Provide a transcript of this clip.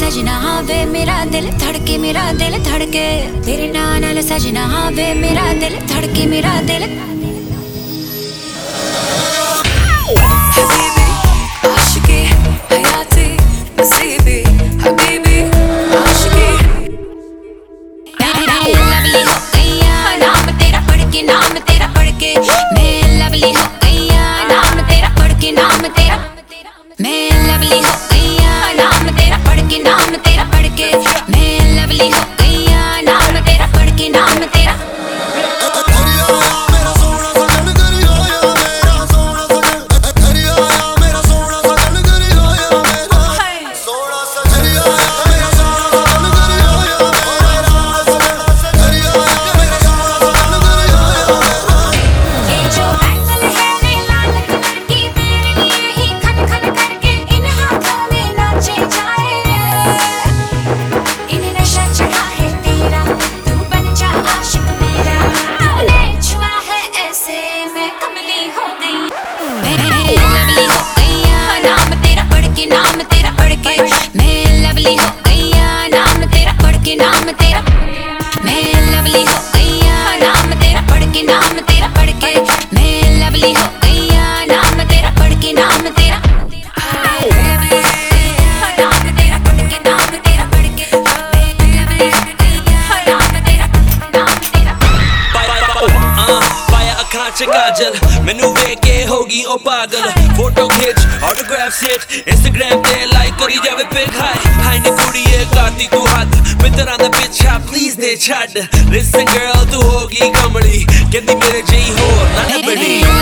सजना वे मेरा दिल धड़के मेरा दिल धड़के तेरे नाल सजना वे मेरा दिल धड़के मेरा दिल really के मैं लवली हो गैया नाम तेरा पढ़ के नाम तेरा। मैं लवली हो गैया नाम तेरा पढ़ के नाम तेरा। पढ़ के मैं लवली हो गैया नाम तेरा पढ़ के नाम तेरा। काजल मैनू वे के होगी ओ पागल। फ़ोटो ਆਟੋਗ੍ਰਾਫ ਸਿਟ ਇੰਸਟਾਗ੍ਰam ਤੇ ਲਾਈਕ ਕਰੀ ਜਾਵੇ ਪਿਕ ਹਾਈ ਹਾਈ ਨੇ ਕੁੜੀਏ ਕਰਦੀ ਤੂੰ ਹੱਦ ਮਿੱਤਰਾਂ ਦਾ ਪਿੱਛਾ ਪਲੀਜ਼ ਦੇ ਛੱਡ ਲਿਸਨ ਗਰਲ ਤੂੰ ਹੋਗੀ ਕਮਲੀ ਕਹਿੰਦੀ ਮੇਰੇ ਜਈ ਹੋ